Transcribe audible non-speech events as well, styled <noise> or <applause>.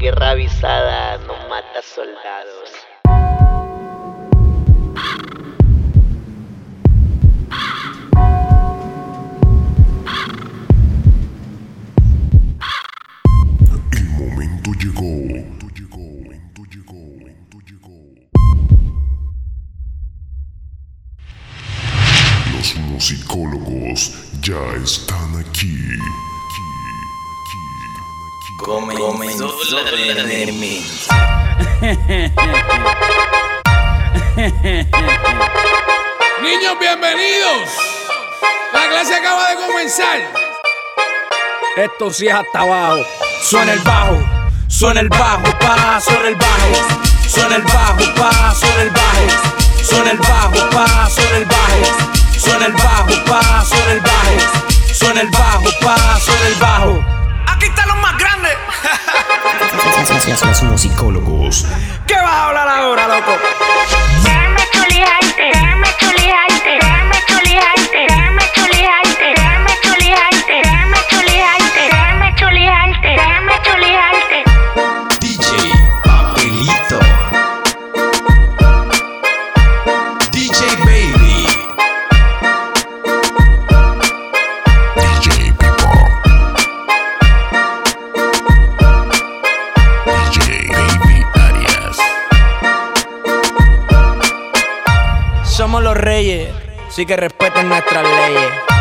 Guerra avisada no mata soldados. El momento llegó. Los musicólogos ya están aquí. Aquí, Comenzó la remix. <laughs> Niños, bienvenidos. La clase acaba de comenzar. Esto sí es hasta abajo. Suena el bajo, suena el bajo, pa, suena el bajo. Suena el bajo, pa, suena el bajo. Suena el bajo, pa, suena el bajo. Suena el bajo, pa, suena el bajo. Suena el bajo, pa, suena el bajo. Los musicólogos. ¿Qué vas a hablar ahora, loco? Déjame chulearte, déjame chulearte, déjame chulearte, déjame chulearte, déjame chulearte, déjame chulearte, déjame chulearte, déjame chulearte. DJ Elito. DJ Baby. Somos los reyes, sí que respeten nuestras leyes.